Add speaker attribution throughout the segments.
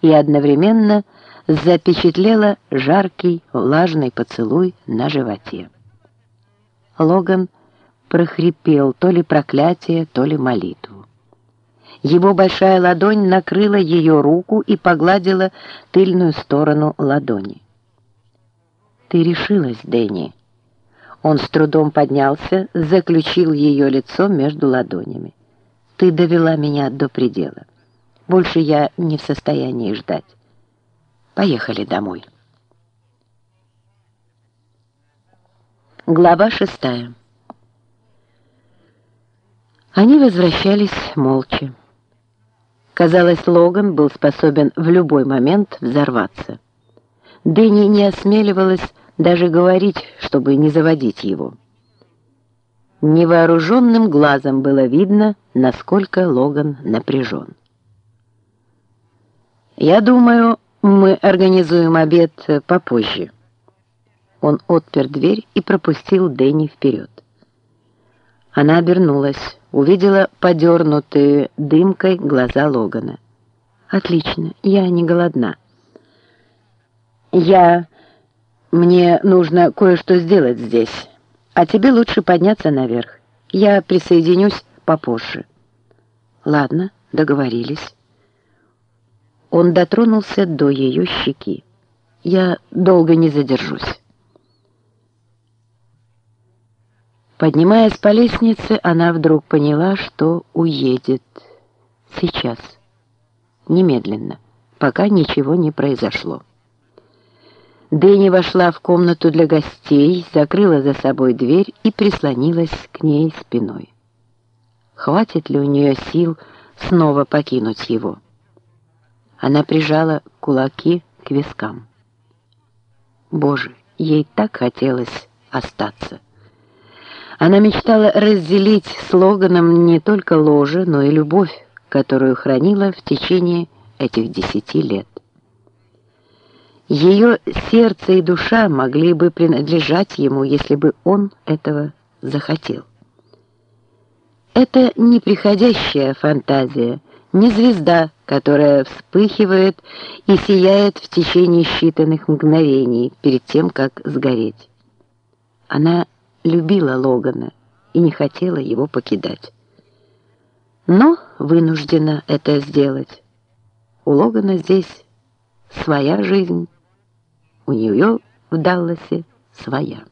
Speaker 1: и одновременно запечатлела жаркий влажный поцелуй на животе. Логан прохрипел то ли проклятие, то ли молитву. Его большая ладонь накрыла ее руку и погладила тыльную сторону ладони. «Ты решилась, Дэнни». Он с трудом поднялся, заключил ее лицо между ладонями. «Ты довела меня до предела. Больше я не в состоянии ждать. Поехали домой». Глава шестая. Они возвращались молча. Казалось, Логан был способен в любой момент взорваться. Дэнни не осмеливалась даже говорить, чтобы не заводить его. Невооруженным глазом было видно, насколько Логан напряжен. «Я думаю, мы организуем обед попозже». Он отпер дверь и пропустил Дэнни вперед. Она обернулась, увидела подернутые дымкой глаза Логана. «Отлично, я не голодна». «Я... мне нужно кое-что сделать здесь, а тебе лучше подняться наверх. Я присоединюсь попозже». «Ладно, договорились». Он дотронулся до ее щеки. «Я долго не задержусь». Поднимаясь по лестнице, она вдруг поняла, что уедет. Сейчас. Немедленно. Пока ничего не произошло. Дэнни вошла в комнату для гостей, закрыла за собой дверь и прислонилась к ней спиной. Хватит ли у нее сил снова покинуть его? Она прижала кулаки к вискам. Боже, ей так хотелось остаться. Она мечтала разделить слоганом не только ложе, но и любовь, которую хранила в течение этих десяти лет. Ее сердце и душа могли бы принадлежать ему, если бы он этого захотел. Это не приходящая фантазия, не звезда, которая вспыхивает и сияет в течение считанных мгновений перед тем, как сгореть. Она любила Логана и не хотела его покидать. Но вынуждена это сделать. У Логана здесь своя жизнь, у нее в Далласе своя.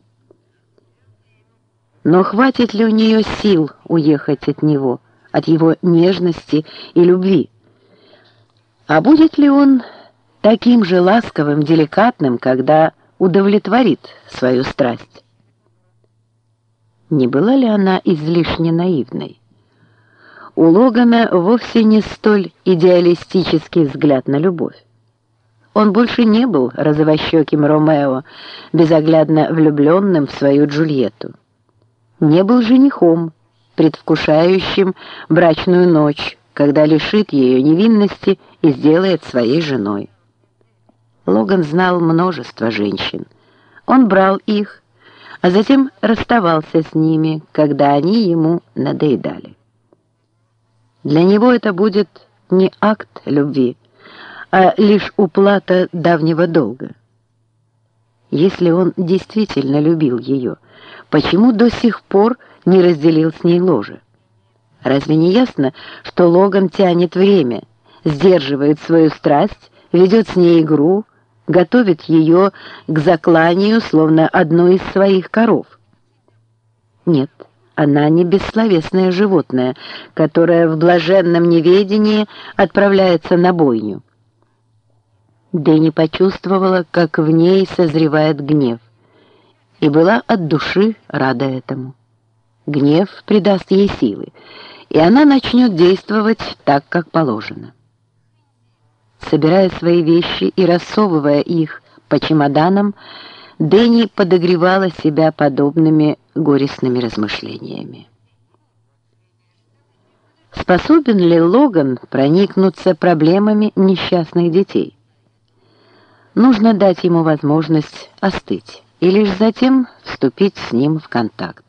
Speaker 1: Но хватит ли у нее сил уехать от него, от его нежности и любви? А будет ли он таким же ласковым, деликатным, когда удовлетворит свою страсть? Не была ли она излишне наивной? У Логана вовсе не столь идеалистический взгляд на любовь. Он больше не был розовощеким Ромео, безоглядно влюбленным в свою Джульетту. Не был женихом, предвкушающим брачную ночь, когда лишит ее невинности и сделает своей женой. Логан знал множество женщин. Он брал их, а затем расставался с ними, когда они ему надоедали. Для него это будет не акт любви, а лишь уплата давнего долга. Если он действительно любил ее, почему до сих пор не разделил с ней ложе? Разве не ясно, что Логан тянет время, сдерживает свою страсть, ведет с ней игру, готовит ее к закланию, словно одну из своих коров. Нет, она не бессловесное животное, которое в блаженном неведении отправляется на бойню. Дэнни почувствовала, как в ней созревает гнев, и была от души рада этому. Гнев придаст ей силы, и она начнет действовать так, как положено собирая свои вещи и рассовывая их по чемоданам, Дэнни подогревала себя подобными горестными размышлениями. Способен ли Логан проникнуться проблемами несчастных детей? Нужно дать ему возможность остыть и лишь затем вступить с ним в контакт.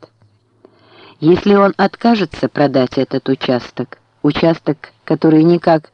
Speaker 1: Если он откажется продать этот участок, участок, который никак